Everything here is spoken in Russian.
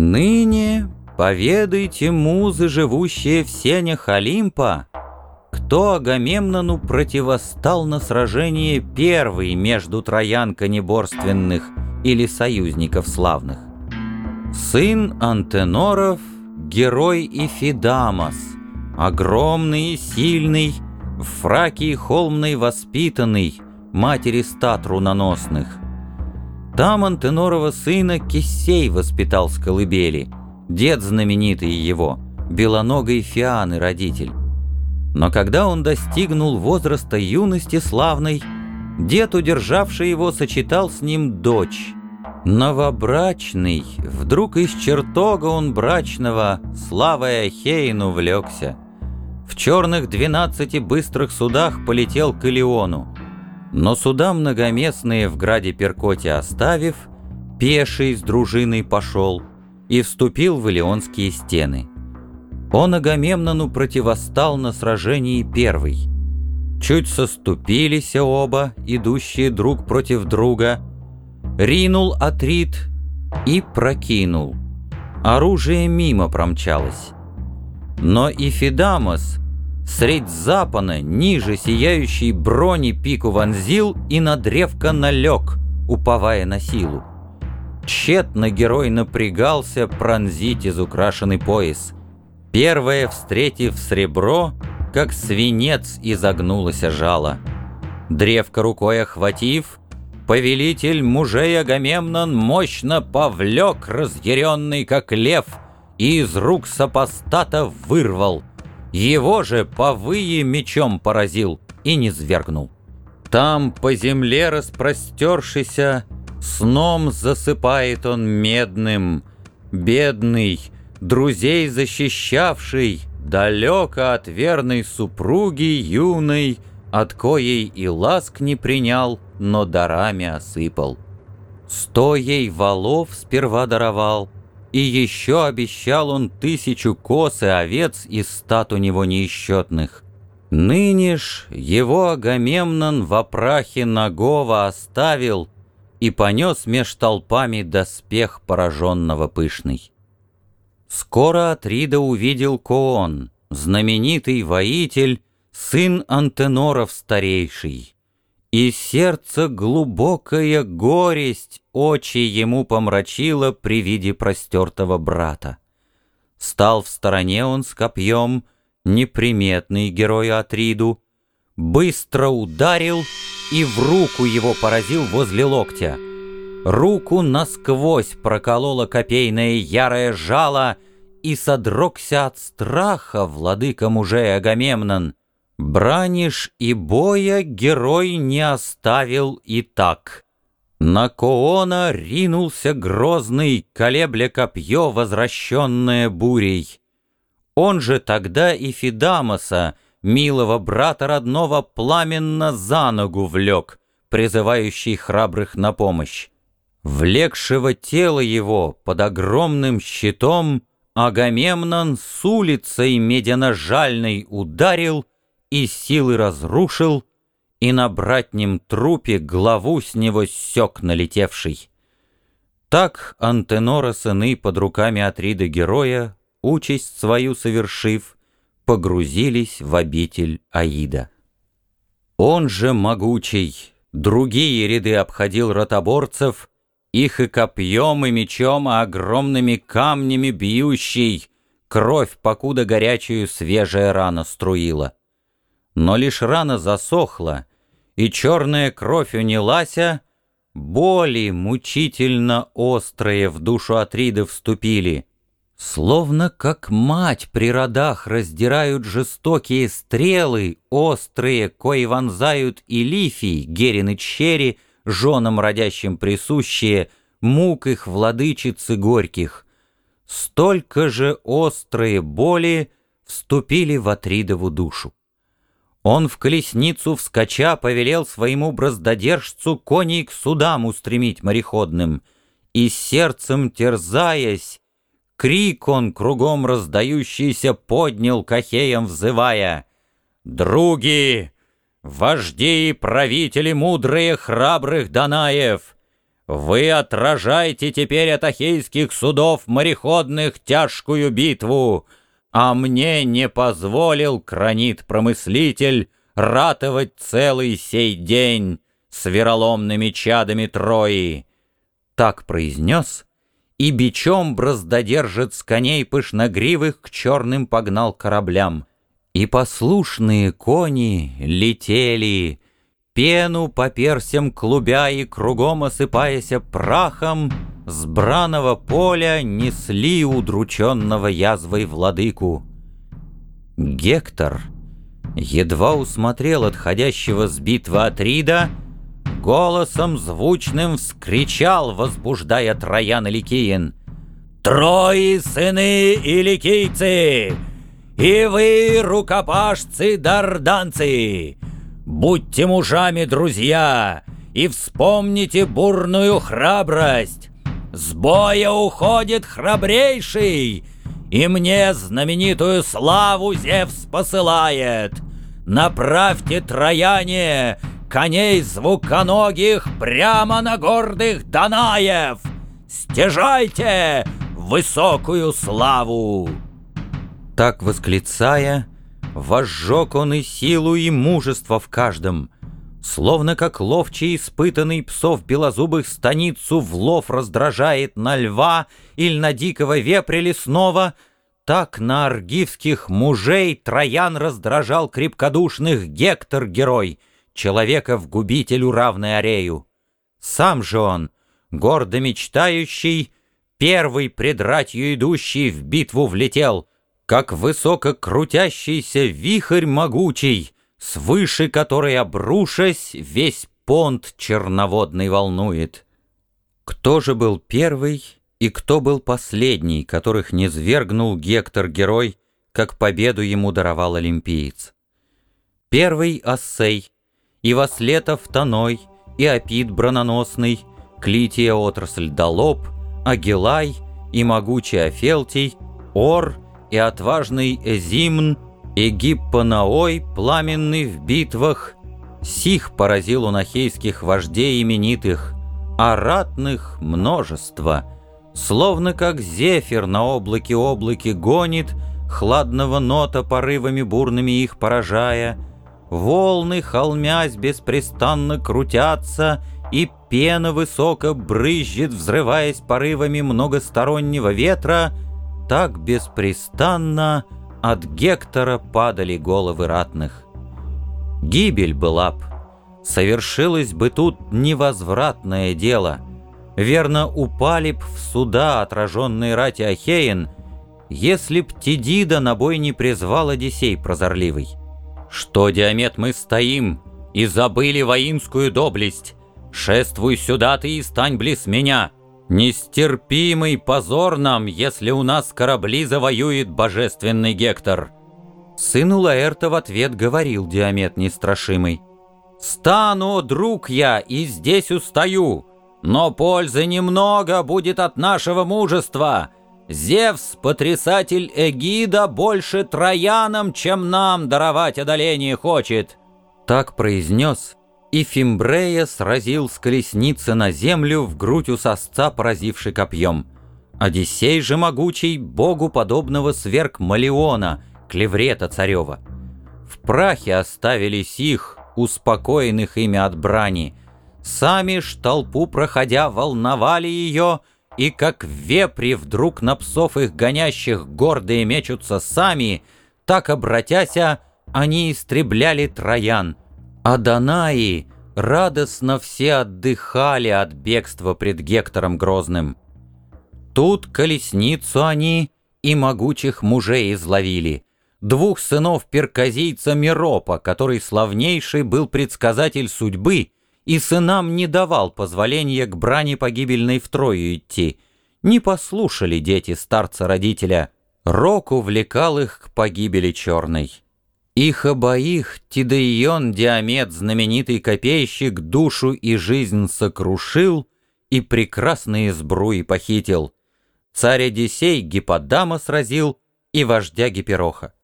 Ныне поведайте, музы, живущие в сенях Олимпа, кто Агамемнону противостал на сражении первый между троян конеборственных или союзников славных. Сын Антеноров, герой Ифидамос, огромный и сильный, в фраке и холмной воспитанный, матери стат руноносных. Там Антенорова сына Кисей воспитал с колыбели, дед знаменитый его, белоногой Фианы родитель. Но когда он достигнул возраста юности славной, дед, удержавший его, сочетал с ним дочь. Новобрачный, вдруг из чертога он брачного, славой Ахейну влекся. В черных двенадцати быстрых судах полетел к Илиону. Но суда многоместные в граде Перкоте оставив, пеший с дружиной пошел и вступил в Илионские стены. Он Агамемнону противостал на сражении первый. Чуть соступились оба, идущие друг против друга. Ринул Атрит и прокинул. Оружие мимо промчалось. Но и Фидамос средь запана, ниже сияющей брони пику вонзил и на древко налег, уповая на силу. Тщетно герой напрягался пронзить изукрашенный пояс. Первое, встретив сребро, как свинец изогнулось жало. Древко рукой охватив, повелитель мужей Агамемнон мощно повлек, разъяренный как лев, и из рук сопостата вырвал. Его же повые мечом поразил и не свергнул. Там, по земле распростершийся, сном засыпает он медным, бедный, друзей защищавший, далеко от верной супруги юной, от коей и ласк не принял, но дарами осыпал. Сто ей валов сперва даровал, и еще обещал он тысячу коз и овец из стат у него неисчетных. Ныне ж его Агамемнон в опрахе нагого оставил и понес меж толпами доспех пораженного пышный. Скоро Атрида увидел Коон, знаменитый воитель, сын Антеноров старейший. И сердце глубокая горесть очи ему помрачило при виде простертого брата. Стал в стороне он с копьем, неприметный герой Атриду, быстро ударил и в руку его поразил возле локтя — Руку насквозь проколола копейное ярое жало, И содрогся от страха владыка мужей Агамемнон. Браниш и боя герой не оставил и так. На Коона ринулся грозный, колебля копье, возвращенное бурей. Он же тогда и Фидамоса, милого брата родного, пламенно за ногу влек, призывающий храбрых на помощь. Влекшего тело его под огромным щитом Агамемнон с улицей медяно-жальной ударил и силы разрушил, и на братнем трупе главу с него сёк налетевший. Так Антенора сыны под руками Атрида героя, участь свою совершив, погрузились в обитель Аида. Он же могучий, другие ряды обходил ротоборцев, их и копьем, и мечом, а огромными камнями бьющий, Кровь, покуда горячую свежая рана струила. Но лишь рана засохла, и черная кровь унялася, Боли мучительно острые в душу Атриды вступили. Словно как мать при родах раздирают жестокие стрелы, Острые, кои вонзают и лифий, герин и чери, женам родящим присущие, мук их владычицы горьких. Столько же острые боли вступили в Атридову душу. Он в колесницу вскоча повелел своему браздодержцу коней к судам устремить мореходным, и сердцем терзаясь, крик он кругом раздающийся поднял к Ахеям, взывая «Други!» Вожди и правители мудрые храбрых Данаев, вы отражайте теперь от ахейских судов мореходных тяжкую битву, а мне не позволил, кранит промыслитель, ратовать целый сей день с вероломными чадами Трои. Так произнес, и бичом браздодержит с коней пышногривых к черным погнал кораблям. И послушные кони летели, пену по персям клубя и кругом осыпаяся прахом, с браного поля несли удрученного язвой владыку. Гектор едва усмотрел отходящего с битвы Атрида, голосом звучным вскричал, возбуждая Троян и Ликиин. «Трои сыны и ликийцы! И вы, рукопашцы-дарданцы! Будьте мужами, друзья, и вспомните бурную храбрость! С боя уходит храбрейший, и мне знаменитую славу Зевс посылает! Направьте трояне коней звуконогих прямо на гордых Данаев! Стяжайте высокую славу!» Так восклицая, возжег он и силу, и мужество в каждом, Словно как ловчий испытанный псов белозубых станицу в лов раздражает на льва или на дикого вепря лесного, так на аргивских мужей Троян раздражал крепкодушных Гектор-герой, человека в губителю равный Арею. Сам же он, гордо мечтающий, первый пред ратью идущий в битву влетел, как высоко крутящийся вихрь могучий, свыше которой обрушась, весь понт черноводный волнует. Кто же был первый и кто был последний, которых не свергнул Гектор-герой, как победу ему даровал олимпиец? Первый — Ассей, и Васлетов Таной, и Апид брононосный, Клития отрасль Долоб, Агилай и могучий Афелтий, Ор — и отважный Эзимн, и Гиппонаой, пламенный в битвах, сих поразил у нахейских вождей именитых, а ратных множество, словно как зефир на облаке облаке гонит, хладного нота порывами бурными их поражая, волны, холмясь, беспрестанно крутятся, и пена высоко брызжет, взрываясь порывами многостороннего ветра — так беспрестанно от Гектора падали головы ратных. Гибель была б, совершилось бы тут невозвратное дело. Верно, упали б в суда отраженные рати Ахеин, если б Тидида на бой не призвал Одиссей прозорливый. Что, Диамет, мы стоим и забыли воинскую доблесть? Шествуй сюда ты и стань близ меня!» Нестерпимый позор нам, если у нас корабли завоюет божественный Гектор. Сыну Лаэрта в ответ говорил Диамет Нестрашимый. «Стану, друг я, и здесь устаю, но пользы немного будет от нашего мужества. Зевс, потрясатель Эгида, больше троянам, чем нам даровать одоление хочет». Так произнес и Фимбрея сразил с колесницы на землю в грудь у сосца, поразивший копьем. Одиссей же могучий, богу подобного сверг Малеона, клеврета царева. В прахе оставились их, успокоенных ими от брани. Сами ж толпу проходя волновали ее, и как вепри вдруг на псов их гонящих гордые мечутся сами, так, обратяся, они истребляли троян — а Данаи радостно все отдыхали от бегства пред Гектором Грозным. Тут колесницу они и могучих мужей изловили, двух сынов перказийца Миропа, который славнейший был предсказатель судьбы и сынам не давал позволения к брани погибельной втрое идти. Не послушали дети старца-родителя, Рок увлекал их к погибели черной. Их обоих Тидеион Диамет, знаменитый копейщик, душу и жизнь сокрушил и прекрасные сбруи похитил. Царь Одиссей Гипподама сразил и вождя Гипероха.